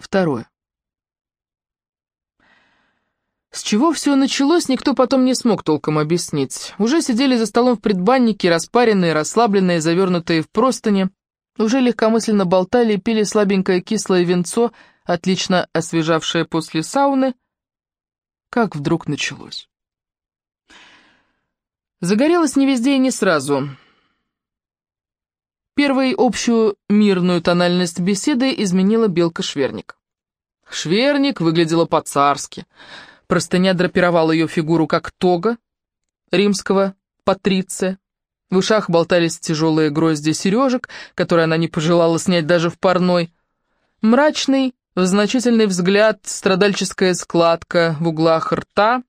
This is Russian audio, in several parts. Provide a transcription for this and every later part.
Второе. С чего все началось, никто потом не смог толком объяснить. Уже сидели за столом в предбаннике, распаренные, расслабленные, завернутые в простыни. Уже легкомысленно болтали и пили слабенькое кислое винцо, отлично освежавшее после сауны. Как вдруг началось. Загорелось не везде и не сразу. Первой общую мирную тональность беседы изменила белка-шверник. Шверник выглядела по-царски. Простыня драпировала ее фигуру как тога римского патриция. В ушах болтались тяжелые грозди сережек, которые она не пожелала снять даже в парной. Мрачный, значительный взгляд, страдальческая складка в углах рта.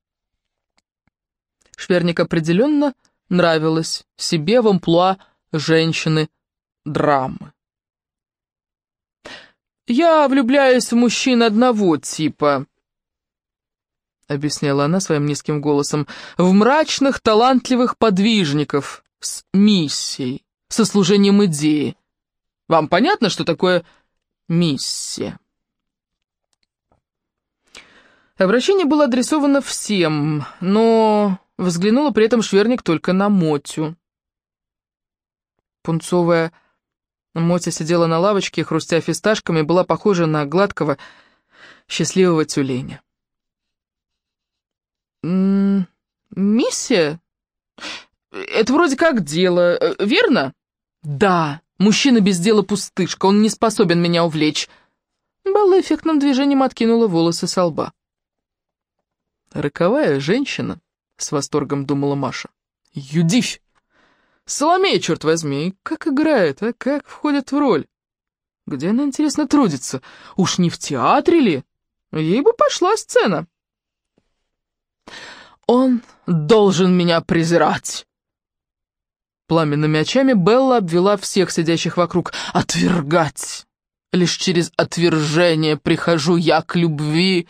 Шверник определенно нравилась себе в амплуа женщины драмы. «Я влюбляюсь в мужчин одного типа», — объясняла она своим низким голосом, — «в мрачных, талантливых подвижников с миссией, со служением идеи. Вам понятно, что такое миссия?» Обращение было адресовано всем, но взглянула при этом Шверник только на Мотю. Пунцовая Мотя сидела на лавочке, хрустя фисташками, была похожа на гладкого, счастливого тюленя. «М -м, «Миссия? Это вроде как дело, э, верно?» «Да, мужчина без дела пустышка, он не способен меня увлечь». Белла эффектным движением откинула волосы со лба. «Роковая женщина», — с восторгом думала Маша. «Юдивь! Соломея, черт возьми, как играет, а как входит в роль? Где она, интересно, трудится? Уж не в театре ли? Ей бы пошла сцена. Он должен меня презирать. Пламенными очами Белла обвела всех сидящих вокруг. «Отвергать! Лишь через отвержение прихожу я к любви!»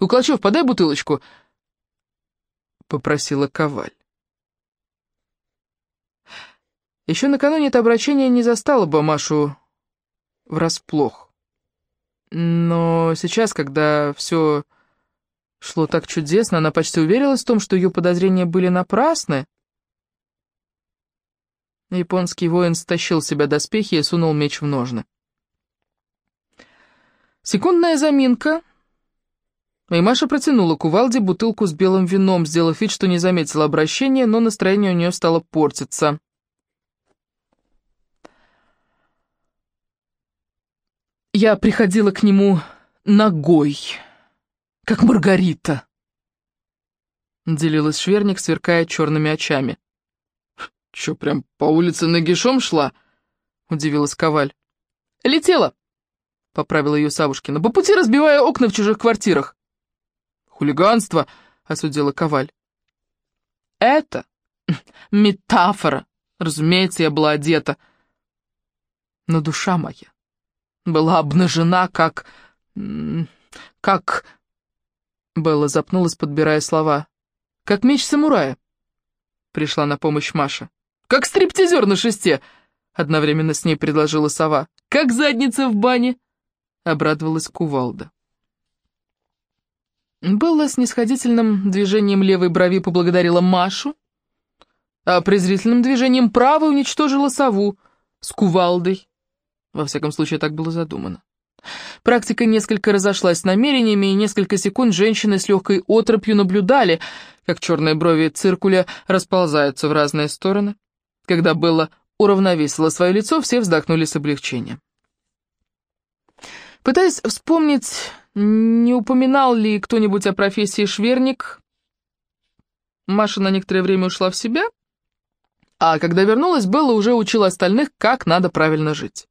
«Куклачев, подай бутылочку!» — попросила Коваль. Еще накануне это обращение не застало бы Машу врасплох. Но сейчас, когда все шло так чудесно, она почти уверилась в том, что ее подозрения были напрасны. Японский воин стащил себя доспехи и сунул меч в ножны. Секундная заминка, и Маша протянула кувалде бутылку с белым вином, сделав вид, что не заметила обращения, но настроение у нее стало портиться. Я приходила к нему ногой, как Маргарита. Делилась Шверник, сверкая черными очами. «Чё, прям по улице нагишом шла?» — удивилась Коваль. «Летела!» — поправила ее Савушкина. «По пути разбивая окна в чужих квартирах». «Хулиганство!» — осудила Коваль. «Это метафора. Разумеется, я была одета. Но душа моя была обнажена, как... как... Белла запнулась, подбирая слова. «Как меч самурая», — пришла на помощь Маша. «Как стриптизер на шесте», — одновременно с ней предложила сова. «Как задница в бане», — обрадовалась кувалда. Белла с нисходительным движением левой брови поблагодарила Машу, а презрительным движением правой уничтожила сову с кувалдой. Во всяком случае, так было задумано. Практика несколько разошлась с намерениями, и несколько секунд женщины с легкой отропью наблюдали, как черные брови циркуля расползаются в разные стороны. Когда Белла уравновесила свое лицо, все вздохнули с облегчением. Пытаясь вспомнить, не упоминал ли кто-нибудь о профессии шверник, Маша на некоторое время ушла в себя, а когда вернулась, Белла уже учила остальных, как надо правильно жить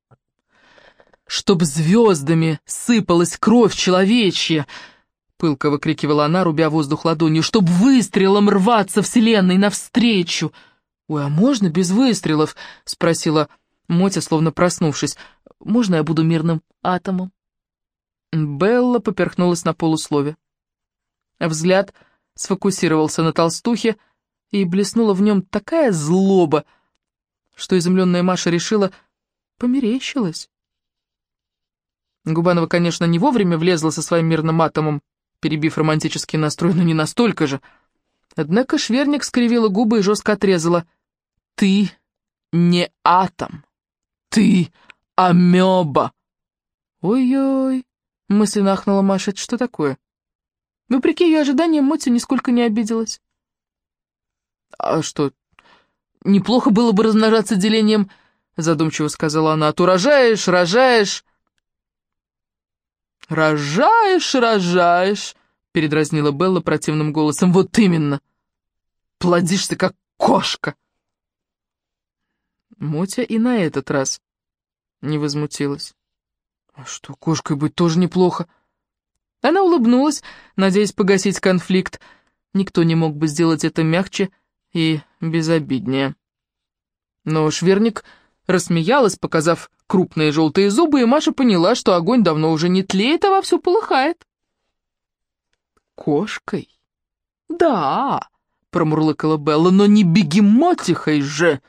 чтоб звездами сыпалась кровь человечья!» Пылко выкрикивала она, рубя воздух ладонью, «чтоб выстрелом рваться вселенной навстречу!» «Ой, а можно без выстрелов?» — спросила Мотя, словно проснувшись. «Можно я буду мирным атомом?» Белла поперхнулась на полуслове. Взгляд сфокусировался на толстухе, и блеснула в нем такая злоба, что изумленная Маша решила, померещилась. Губанова, конечно, не вовремя влезла со своим мирным атомом, перебив романтический настрой, но не настолько же. Однако Шверник скривила губы и жестко отрезала. «Ты не атом, ты амеба!» «Ой-ой!» — мысленно ахнула Маша. «Это что такое?» Вопреки ее ожиданиям, Мотя нисколько не обиделась. «А что, неплохо было бы размножаться делением?» — задумчиво сказала она. «А то рожаешь, рожаешь...» «Рожаешь, рожаешь!» — передразнила Белла противным голосом. «Вот именно! Плодишься, как кошка!» Мотя и на этот раз не возмутилась. «А что, кошкой быть тоже неплохо?» Она улыбнулась, надеясь погасить конфликт. Никто не мог бы сделать это мягче и безобиднее. Но Шверник рассмеялась, показав крупные желтые зубы, и Маша поняла, что огонь давно уже не тлеет, а вовсю полыхает. «Кошкой?» «Да», — промурлыкала Белла, — «но не бегемотихой же!»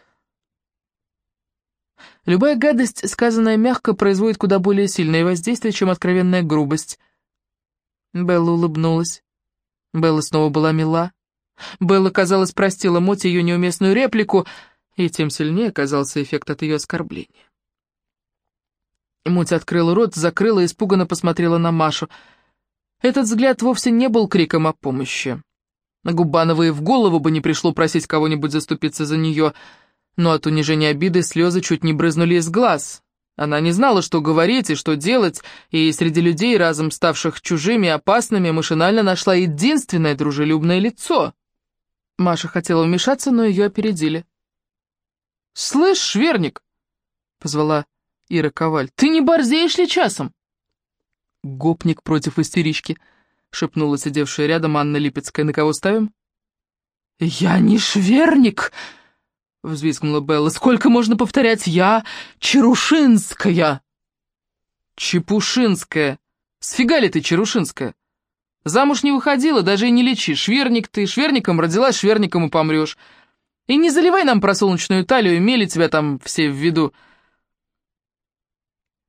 Любая гадость, сказанная мягко, производит куда более сильное воздействие, чем откровенная грубость. Белла улыбнулась. Белла снова была мила. Белла, казалось, простила Моти ее неуместную реплику, и тем сильнее оказался эффект от ее оскорбления. Мотя открыла рот, закрыла и испуганно посмотрела на Машу. Этот взгляд вовсе не был криком о помощи. Губановой в голову бы не пришло просить кого-нибудь заступиться за нее, но от унижения обиды слезы чуть не брызнули из глаз. Она не знала, что говорить и что делать, и среди людей, разом ставших чужими и опасными, машинально нашла единственное дружелюбное лицо. Маша хотела вмешаться, но ее опередили. «Слышь, Шверник!» — позвала Ира Коваль. «Ты не борзеешь ли часом?» «Гопник против истерички», — шепнула сидевшая рядом Анна Липецкая. «На кого ставим?» «Я не Шверник!» — взвизгнула Белла. «Сколько можно повторять? Я Чарушинская!» «Чепушинская! Сфига ли ты, Чарушинская? Замуж не выходила, даже и не лечи. Шверник ты, шверником родилась, шверником и помрешь. И не заливай нам про солнечную талию, имели тебя там все в виду».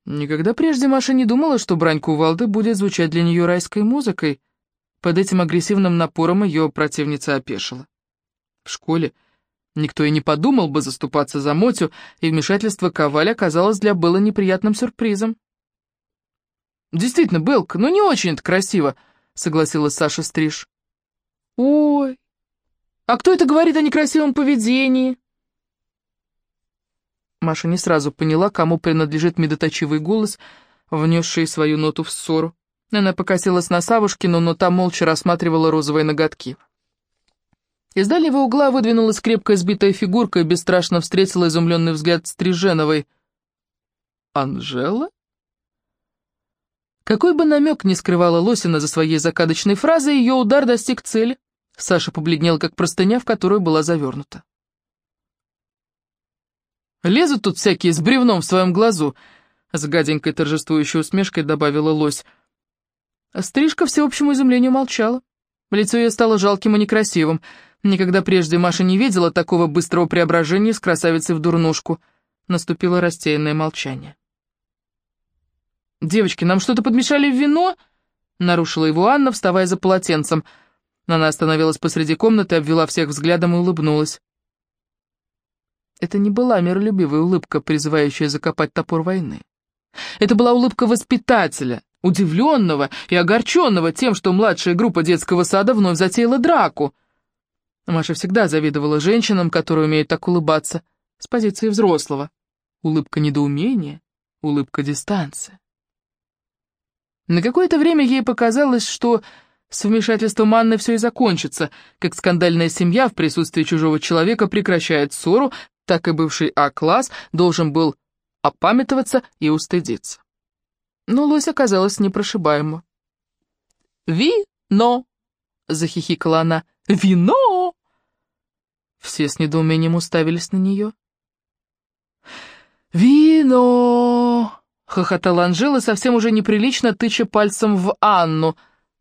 Никогда прежде Маша не думала, что брань кувалды будет звучать для нее райской музыкой. Под этим агрессивным напором ее противница опешила. В школе Никто и не подумал бы заступаться за Мотю, и вмешательство Коваля оказалось для Беллы неприятным сюрпризом. «Действительно, Белка, ну не очень-то красиво», — согласилась Саша Стриж. «Ой, а кто это говорит о некрасивом поведении?» Маша не сразу поняла, кому принадлежит медоточивый голос, внесший свою ноту в ссору. Она покосилась на Савушкину, но та молча рассматривала розовые ноготки. Из дальнего угла выдвинулась крепкая сбитая фигурка и бесстрашно встретила изумленный взгляд Стриженовой. «Анжела?» Какой бы намек ни скрывала Лосина за своей закадочной фразой, ее удар достиг цели. Саша побледнел, как простыня, в которую была завернута. «Лезут тут всякие с бревном в своем глазу», — с гаденькой торжествующей усмешкой добавила лось. Стрижка всеобщему изумлению молчала. Лицо ее стало жалким и некрасивым — Никогда прежде Маша не видела такого быстрого преображения с красавицей в дурнушку. Наступило растерянное молчание. «Девочки, нам что-то подмешали в вино?» Нарушила его Анна, вставая за полотенцем. Она остановилась посреди комнаты, обвела всех взглядом и улыбнулась. Это не была миролюбивая улыбка, призывающая закопать топор войны. Это была улыбка воспитателя, удивленного и огорченного тем, что младшая группа детского сада вновь затеяла драку — Маша всегда завидовала женщинам, которые умеют так улыбаться, с позиции взрослого. Улыбка недоумения, улыбка дистанции. На какое-то время ей показалось, что с вмешательством Анны все и закончится, как скандальная семья в присутствии чужого человека прекращает ссору, так и бывший А-класс должен был опамятоваться и устыдиться. Но лось оказалась непрошибаема. «Ви-но!» — захихикала она. «Вино!» Все с недоумением уставились на нее. «Вино!» — хохотала Анжела, совсем уже неприлично тыча пальцем в Анну.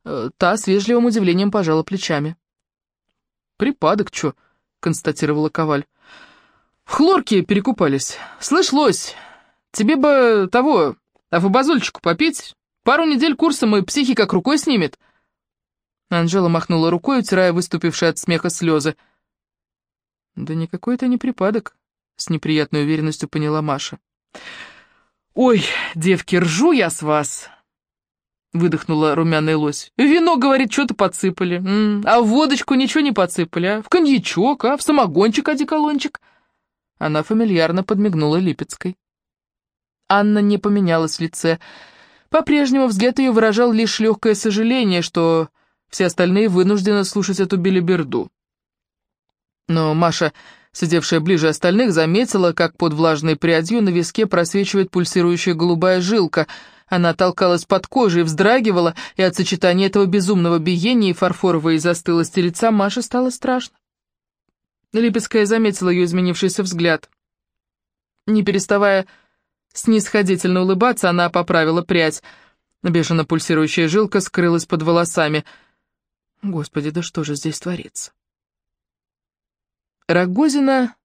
Э, та с вежливым удивлением пожала плечами. «Припадок, чё?» — констатировала Коваль. «В хлорке перекупались. Слышь, лось, тебе бы того, А фабазольчику попить? Пару недель курса и психика рукой снимет». Анжела махнула рукой, утирая выступившие от смеха слезы. «Да никакой это не припадок», — с неприятной уверенностью поняла Маша. «Ой, девки, ржу я с вас!» — выдохнула румяная лось. «Вино, говорит, что-то подсыпали. М -м, а в водочку ничего не подсыпали, а? В коньячок, а? В самогончик, одеколончик?» Она фамильярно подмигнула Липецкой. Анна не поменялась в лице. По-прежнему взгляд ее выражал лишь легкое сожаление, что все остальные вынуждены слушать эту билиберду. Но Маша, сидевшая ближе остальных, заметила, как под влажной прядью на виске просвечивает пульсирующая голубая жилка. Она толкалась под кожей, вздрагивала, и от сочетания этого безумного биения и фарфоровой застылости лица Маше стало страшно. Липецкая заметила ее изменившийся взгляд. Не переставая снисходительно улыбаться, она поправила прядь. Бешено пульсирующая жилка скрылась под волосами. Господи, да что же здесь творится? Рогозина,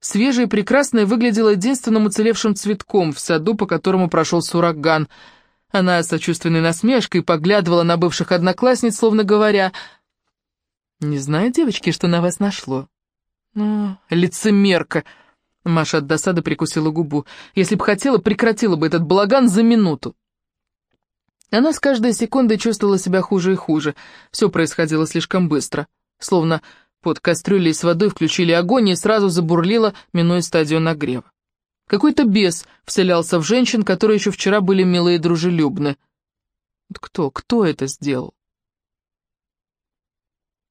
свежая и прекрасная, выглядела единственным уцелевшим цветком в саду, по которому прошелся ураган. Она сочувственной насмешкой поглядывала на бывших одноклассниц, словно говоря, «Не знаю, девочки, что на вас нашло». «Ну, лицемерка!» Маша от досады прикусила губу. «Если бы хотела, прекратила бы этот балаган за минуту». Она с каждой секундой чувствовала себя хуже и хуже. Все происходило слишком быстро. Словно под кастрюлей с водой включили огонь и сразу забурлило, минуя стадию нагрева. Какой-то бес вселялся в женщин, которые еще вчера были милые и дружелюбны. Кто, кто это сделал?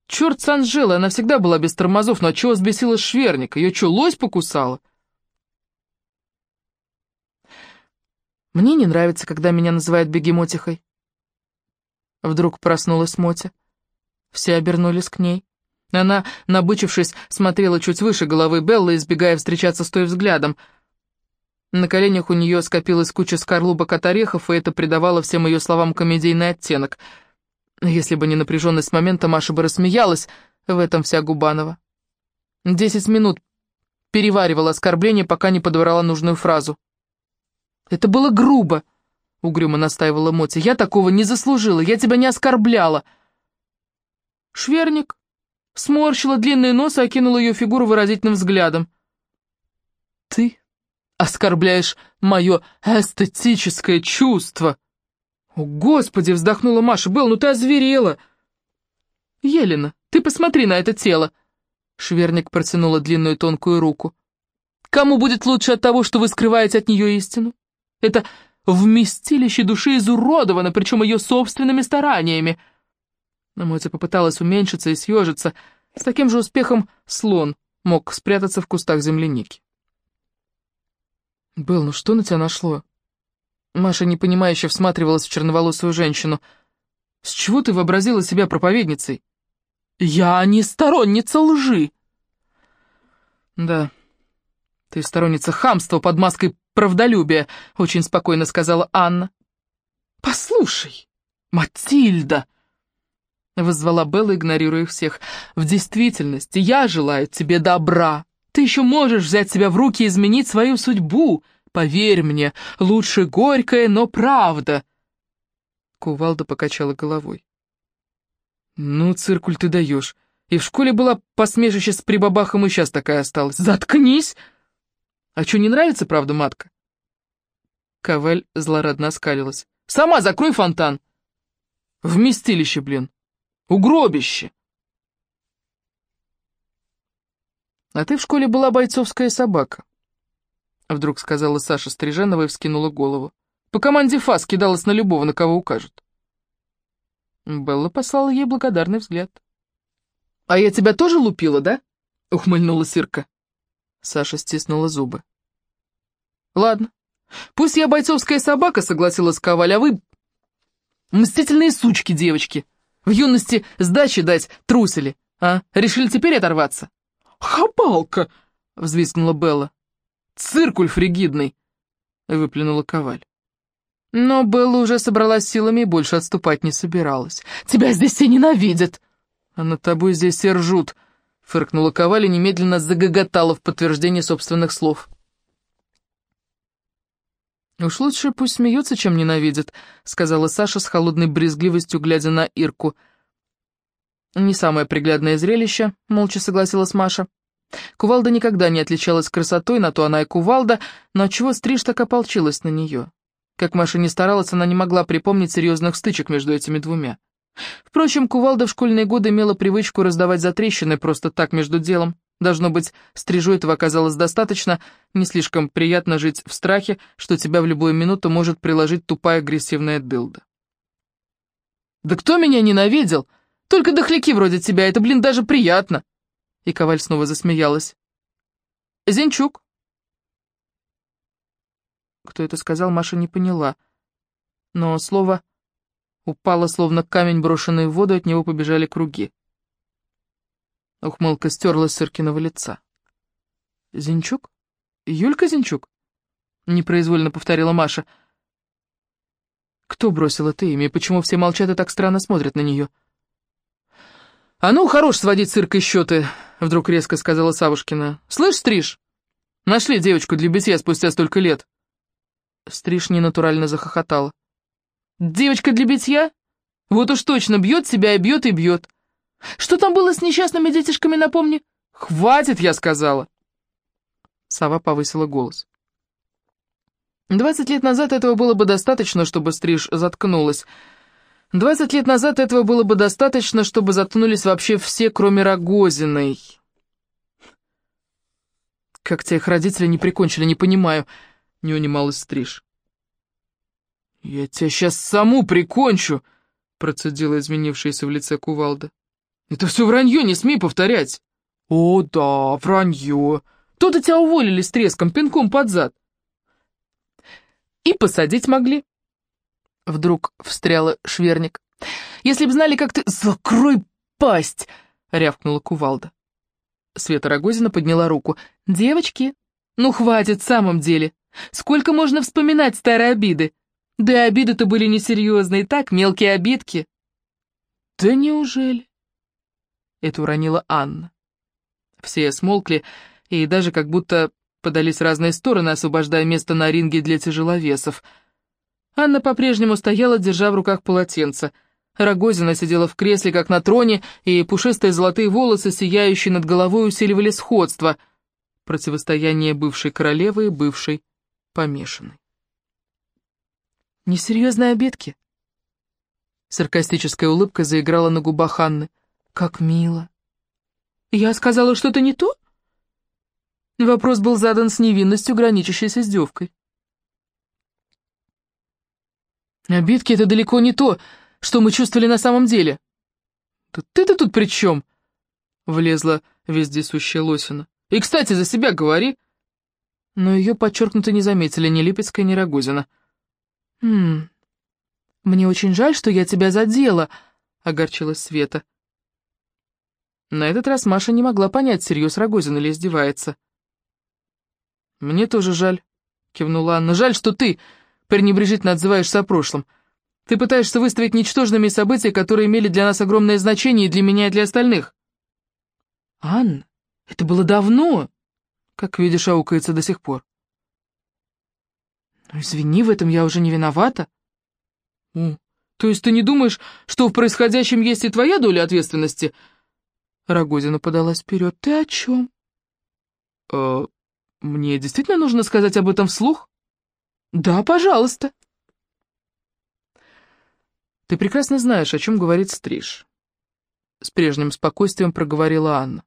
Черт с Анжелой, она всегда была без тормозов, но чего взбесила шверник? Ее что, лось покусала? Мне не нравится, когда меня называют бегемотихой. Вдруг проснулась Мотя. Все обернулись к ней. Она, набычившись, смотрела чуть выше головы Беллы, избегая встречаться с той взглядом. На коленях у нее скопилась куча скорлупок от орехов, и это придавало всем ее словам комедийный оттенок. Если бы не напряженность момента, Маша бы рассмеялась, в этом вся Губанова. Десять минут переваривала оскорбление, пока не подобрала нужную фразу. «Это было грубо», — угрюмо настаивала Мотя. «Я такого не заслужила, я тебя не оскорбляла». Шверник сморщила длинный нос и окинула ее фигуру выразительным взглядом. «Ты оскорбляешь мое эстетическое чувство!» «О, Господи!» — вздохнула Маша. «Белл, ну ты озверела!» «Елена, ты посмотри на это тело!» Шверник протянула длинную тонкую руку. «Кому будет лучше от того, что вы скрываете от нее истину? Это вместилище души изуродовано, причем ее собственными стараниями!» Но Мотя попыталась уменьшиться и съежиться. С таким же успехом слон мог спрятаться в кустах земляники. «Белл, ну что на тебя нашло?» Маша непонимающе всматривалась в черноволосую женщину. «С чего ты вообразила себя проповедницей?» «Я не сторонница лжи!» «Да, ты сторонница хамства под маской правдолюбия», — очень спокойно сказала Анна. «Послушай, Матильда!» Воззвала Белла, игнорируя всех. «В действительности я желаю тебе добра. Ты еще можешь взять себя в руки и изменить свою судьбу. Поверь мне, лучше горькая, но правда». Кувалда покачала головой. «Ну, циркуль ты даешь. И в школе была посмешище с прибабахом, и сейчас такая осталась. Заткнись! А что, не нравится, правда, матка?» Коваль злорадно оскалилась. «Сама закрой фонтан!» «Вместилище, блин!» Угробище!» «А ты в школе была бойцовская собака», — вдруг сказала Саша Стриженова и вскинула голову. «По команде ФАС кидалась на любого, на кого укажут». Белла послала ей благодарный взгляд. «А я тебя тоже лупила, да?» — ухмыльнула Сырка. Саша стиснула зубы. «Ладно, пусть я бойцовская собака», — согласилась Коваль, «а вы мстительные сучки, девочки». В юности сдачи дать трусили, а? Решили теперь оторваться?» «Хапалка!» — взвизгнула Белла. «Циркуль фригидный!» — выплюнула Коваль. Но Белла уже собралась силами и больше отступать не собиралась. «Тебя здесь все ненавидят!» «А над тобой здесь все ржут!» — фыркнула Коваль и немедленно загоготала в подтверждение собственных слов. «Уж лучше пусть смеется, чем ненавидит», — сказала Саша с холодной брезгливостью, глядя на Ирку. «Не самое приглядное зрелище», — молча согласилась Маша. Кувалда никогда не отличалась красотой, на то она и кувалда, но отчего стриж так ополчилась на нее? Как Маша не старалась, она не могла припомнить серьезных стычек между этими двумя. Впрочем, кувалда в школьные годы имела привычку раздавать затрещины просто так между делом. Должно быть, стрижу этого оказалось достаточно, не слишком приятно жить в страхе, что тебя в любую минуту может приложить тупая агрессивная дылда. «Да кто меня ненавидел? Только дохляки вроде тебя, это, блин, даже приятно!» И Коваль снова засмеялась. «Зинчук». Кто это сказал, Маша не поняла. Но слово упало, словно камень, брошенный в воду, от него побежали круги. Ухмылка стерла Сыркиного лица. «Зинчук? Юлька Зинчук?» Непроизвольно повторила Маша. «Кто бросил это имя, и почему все молчат и так странно смотрят на нее?» «А ну, хорош сводить циркой счеты!» — вдруг резко сказала Савушкина. «Слышь, Стриж, нашли девочку для битья спустя столько лет!» Стриж ненатурально захохотала. «Девочка для битья? Вот уж точно, бьет себя и бьет и бьет. Что там было с несчастными детишками, напомни?» «Хватит, я сказала!» Сава повысила голос. Двадцать лет назад этого было бы достаточно, чтобы Стриж заткнулась. Двадцать лет назад этого было бы достаточно, чтобы заткнулись вообще все, кроме Рогозиной. Как те их родители не прикончили, не понимаю, не унималась Стриж. «Я тебя сейчас саму прикончу!» — процедила изменившаяся в лице кувалда. «Это все вранье, не смей повторять!» «О, да, вранье! То-то тебя уволили с треском, пинком под зад!» «И посадить могли!» Вдруг встряла Шверник. «Если б знали, как ты...» «Закрой пасть!» — рявкнула кувалда. Света Рогозина подняла руку. «Девочки, ну хватит в самом деле. Сколько можно вспоминать старые обиды? Да и обиды-то были несерьезные, так, мелкие обидки». «Да неужели?» Это уронила Анна. Все смолкли и даже как будто подались в разные стороны, освобождая место на ринге для тяжеловесов — Анна по-прежнему стояла, держа в руках полотенце. Рогозина сидела в кресле, как на троне, и пушистые золотые волосы, сияющие над головой, усиливали сходство. Противостояние бывшей королевы и бывшей помешанной. «Несерьезные обидки?» Саркастическая улыбка заиграла на губах Анны. «Как мило!» «Я сказала что-то не то?» Вопрос был задан с невинностью, граничащей с издевкой. Обидки — это далеко не то, что мы чувствовали на самом деле. ты-то тут при чем? Влезла вездесущая Лосина. И, кстати, за себя говори. Но ее подчеркнуто не заметили ни Липецкая, ни Рогозина. «Хм, мне очень жаль, что я тебя задела», — огорчилась Света. На этот раз Маша не могла понять, всерьез Рогозин или издевается. «Мне тоже жаль», — кивнула Анна. «Жаль, что ты пренебрежительно отзываешься о прошлом. Ты пытаешься выставить ничтожными события, которые имели для нас огромное значение и для меня, и для остальных. Анна, это было давно. Как видишь, аукается до сих пор. Ну, извини, в этом я уже не виновата. То есть ты не думаешь, что в происходящем есть и твоя доля ответственности? Рогозина подалась вперед. Ты о чем? Э, мне действительно нужно сказать об этом вслух? «Да, пожалуйста». «Ты прекрасно знаешь, о чем говорит Стриж», — с прежним спокойствием проговорила Анна.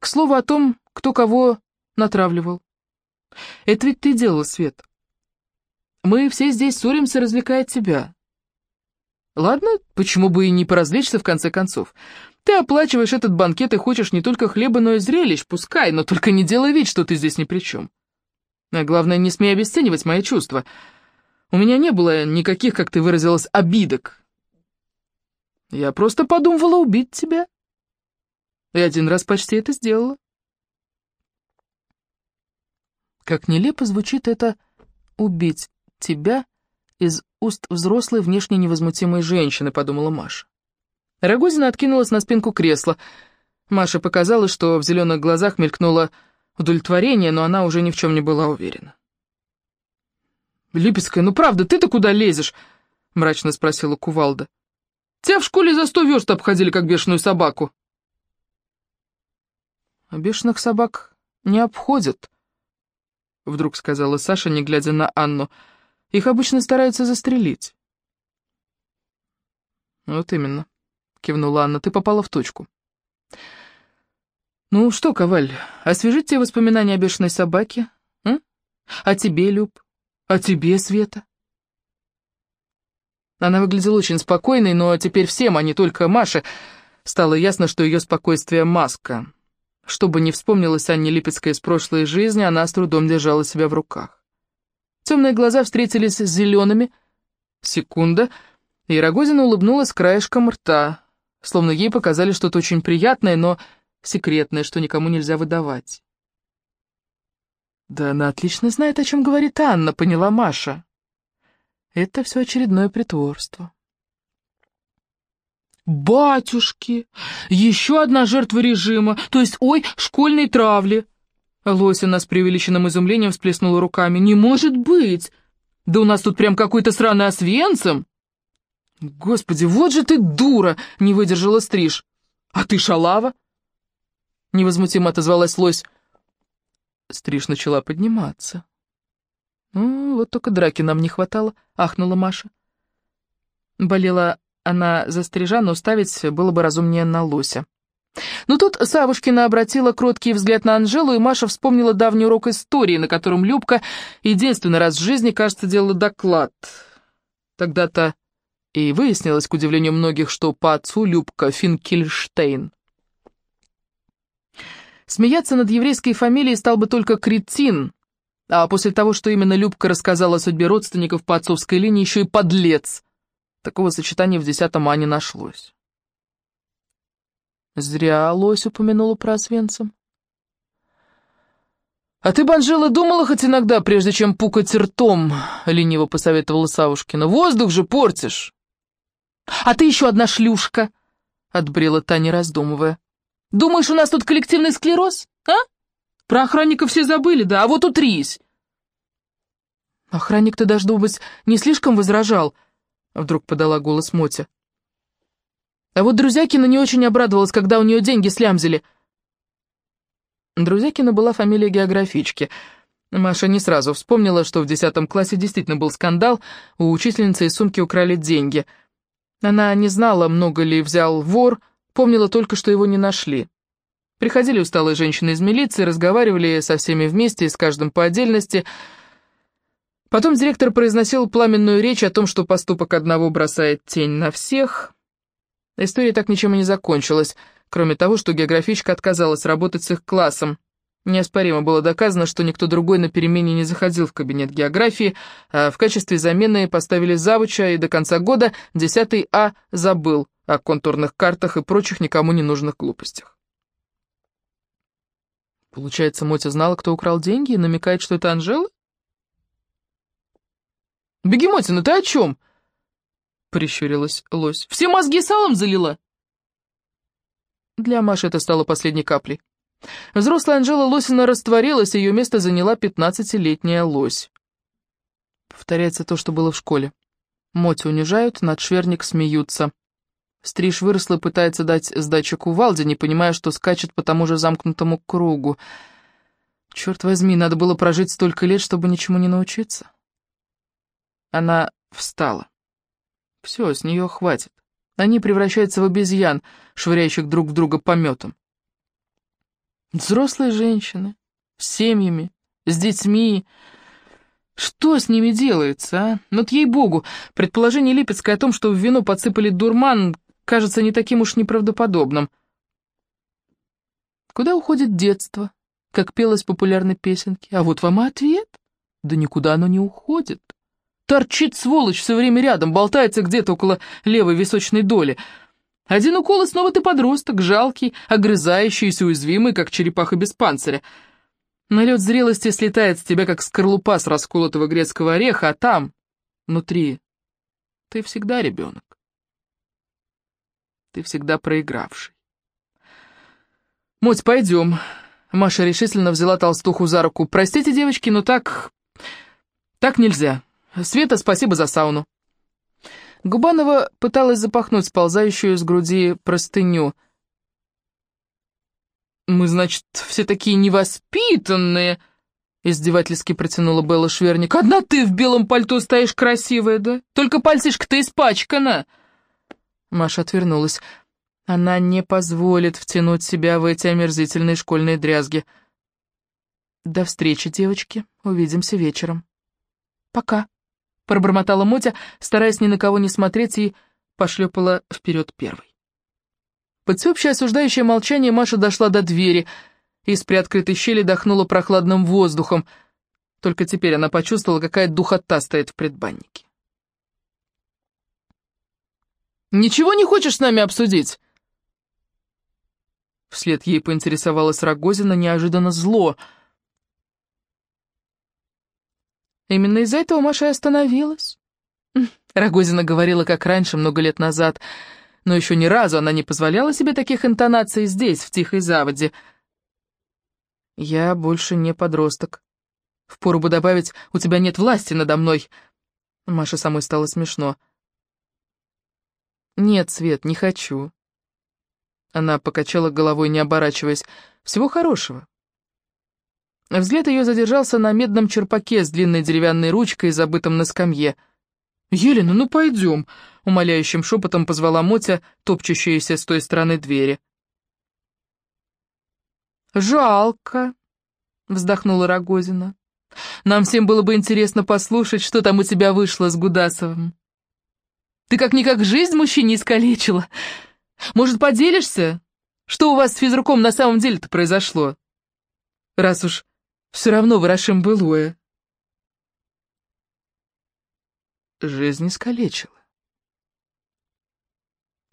«К слову о том, кто кого натравливал. Это ведь ты делала, Свет. Мы все здесь ссоримся, развлекая тебя. Ладно, почему бы и не поразвлечься в конце концов? Ты оплачиваешь этот банкет и хочешь не только хлеба, но и зрелищ, пускай, но только не делай вид, что ты здесь ни при чем. А главное, не смей обесценивать мои чувства. У меня не было никаких, как ты выразилась, обидок. Я просто подумывала убить тебя. И один раз почти это сделала. Как нелепо звучит это «убить тебя» из уст взрослой, внешне невозмутимой женщины, подумала Маша. Рогозина откинулась на спинку кресла. Маша показалось, что в зеленых глазах мелькнула удовлетворение, но она уже ни в чем не была уверена. «Липецкая, ну правда, ты-то куда лезешь?» — мрачно спросила Кувалда. «Тебя в школе за сто верст обходили, как бешеную собаку». «А бешеных собак не обходят», — вдруг сказала Саша, не глядя на Анну. «Их обычно стараются застрелить». «Вот именно», — кивнула Анна, — «ты попала в точку». «Ну что, Коваль, освежить тебе воспоминания о бешеной собаке? А, а тебе, Люб? А тебе, Света?» Она выглядела очень спокойной, но теперь всем, а не только Маше, стало ясно, что ее спокойствие — маска. Что бы ни вспомнилось Анне Липецкой из прошлой жизни, она с трудом держала себя в руках. Темные глаза встретились с зелеными. Секунда, и Рогозина улыбнулась краешком рта, словно ей показали что-то очень приятное, но секретное, что никому нельзя выдавать. «Да она отлично знает, о чем говорит Анна», — поняла Маша. Это все очередное притворство. «Батюшки! Еще одна жертва режима, то есть, ой, школьной травли!» Лосина с преувеличенным изумлением всплеснула руками. «Не может быть! Да у нас тут прям какой-то сраный освенцем!» «Господи, вот же ты дура!» — не выдержала Стриж. «А ты шалава?» Невозмутимо отозвалась Лось. Стриж начала подниматься. «Ну, вот только драки нам не хватало», — ахнула Маша. Болела она за стрижа, но ставить было бы разумнее на лося. Но тут Савушкина обратила кроткий взгляд на Анжелу, и Маша вспомнила давний урок истории, на котором Любка единственный раз в жизни, кажется, делала доклад. Тогда-то и выяснилось, к удивлению многих, что по отцу Любка Финкельштейн. Смеяться над еврейской фамилией стал бы только кретин, а после того, что именно Любка рассказала о судьбе родственников по отцовской линии, еще и подлец. Такого сочетания в десятом А не нашлось. Зря лось упомянула про Освенцим. «А ты, Банжела, думала хоть иногда, прежде чем пукать ртом?» — лениво посоветовала Савушкина. «Воздух же портишь!» «А ты еще одна шлюшка!» — отбрела Таня, раздумывая. «Думаешь, у нас тут коллективный склероз, а?» Про охранника все забыли, да, а вот утрись!» «Охранник-то, должно быть, не слишком возражал», — вдруг подала голос Мотя. «А вот Друзякина не очень обрадовалась, когда у нее деньги слямзили». Друзякина была фамилия географички. Маша не сразу вспомнила, что в десятом классе действительно был скандал, у учительницы из сумки украли деньги. Она не знала, много ли взял вор, помнила только, что его не нашли. Приходили усталые женщины из милиции, разговаривали со всеми вместе и с каждым по отдельности. Потом директор произносил пламенную речь о том, что поступок одного бросает тень на всех. История так ничем и не закончилась, кроме того, что географичка отказалась работать с их классом. Неоспоримо было доказано, что никто другой на перемене не заходил в кабинет географии, а в качестве замены поставили завуча, и до конца года 10 А забыл о контурных картах и прочих никому не нужных глупостях. Получается, Мотя знала, кто украл деньги, и намекает, что это Анжела? «Беги, Мотя, ну ты о чем?» — прищурилась лось. «Все мозги салом залила?» Для Маши это стало последней каплей. Взрослая Анжела Лосина растворилась, ее место заняла пятнадцатилетняя лось. Повторяется то, что было в школе. Мотя унижают, над шверник смеются. Стриж выросла и пытается дать сдачу кувалде, не понимая, что скачет по тому же замкнутому кругу. Черт возьми, надо было прожить столько лет, чтобы ничему не научиться. Она встала. Все, с нее хватит. Они превращаются в обезьян, швыряющих друг в друга пометом. Взрослые женщины, с семьями, с детьми. Что с ними делается, а? Ну, ей-богу, предположение Липецкой о том, что в вино подсыпали дурман, кажется не таким уж неправдоподобным. Куда уходит детство, как пелось в популярной песенке? А вот вам и ответ. Да никуда оно не уходит. Торчит сволочь все время рядом, болтается где-то около левой височной доли. Один укол, и снова ты подросток, жалкий, огрызающийся, уязвимый, как черепаха без панциря. Налет зрелости слетает с тебя, как скорлупа с расколотого грецкого ореха, а там, внутри, ты всегда ребенок ты всегда проигравший. «Моть, пойдем». Маша решительно взяла толстуху за руку. «Простите, девочки, но так... так нельзя. Света, спасибо за сауну». Губанова пыталась запахнуть сползающую с груди простыню. «Мы, значит, все такие невоспитанные», — издевательски протянула Белла Шверник. «Одна ты в белом пальто стоишь красивая, да? Только пальцишка-то испачкана!» Маша отвернулась. Она не позволит втянуть себя в эти омерзительные школьные дрязги. «До встречи, девочки. Увидимся вечером». «Пока», — пробормотала Мотя, стараясь ни на кого не смотреть, и пошлепала вперед первой. Под всеобщее осуждающее молчание Маша дошла до двери. Из приоткрытой щели дохнула прохладным воздухом. Только теперь она почувствовала, какая духота стоит в предбаннике. «Ничего не хочешь с нами обсудить?» Вслед ей поинтересовалась Рогозина неожиданно зло — Именно из-за этого Маша и остановилась. Рогозина говорила, как раньше, много лет назад, но еще ни разу она не позволяла себе таких интонаций здесь, в тихой заводе. «Я больше не подросток. Впору бы добавить, у тебя нет власти надо мной». Маше самой стало смешно. «Нет, Свет, не хочу». Она покачала головой, не оборачиваясь. «Всего хорошего. Взгляд ее задержался на медном черпаке с длинной деревянной ручкой, забытом на скамье. «Елена, ну пойдем!» — умоляющим шепотом позвала Мотя, топчущаяся с той стороны двери. «Жалко!» — вздохнула Рогозина. «Нам всем было бы интересно послушать, что там у тебя вышло с Гудасовым. Ты как-никак жизнь мужчине искалечила. Может, поделишься, что у вас с физруком на самом деле-то произошло? Раз уж все равно ворошим былое. Жизнь искалечила.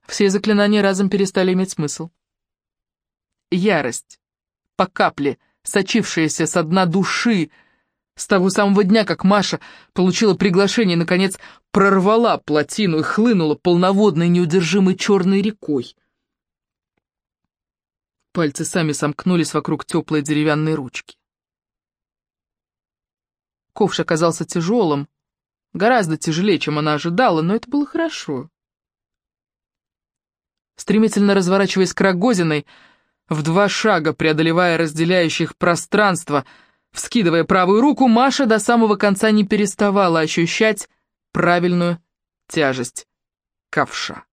Все заклинания разом перестали иметь смысл. Ярость, по капле, сочившаяся со дна души, с того самого дня, как Маша получила приглашение, наконец прорвала плотину и хлынула полноводной неудержимой черной рекой. Пальцы сами сомкнулись вокруг теплой деревянной ручки. Ковш оказался тяжелым, гораздо тяжелее, чем она ожидала, но это было хорошо. Стремительно разворачиваясь к Рогозиной, в два шага преодолевая разделяющих пространство, вскидывая правую руку, Маша до самого конца не переставала ощущать правильную тяжесть ковша.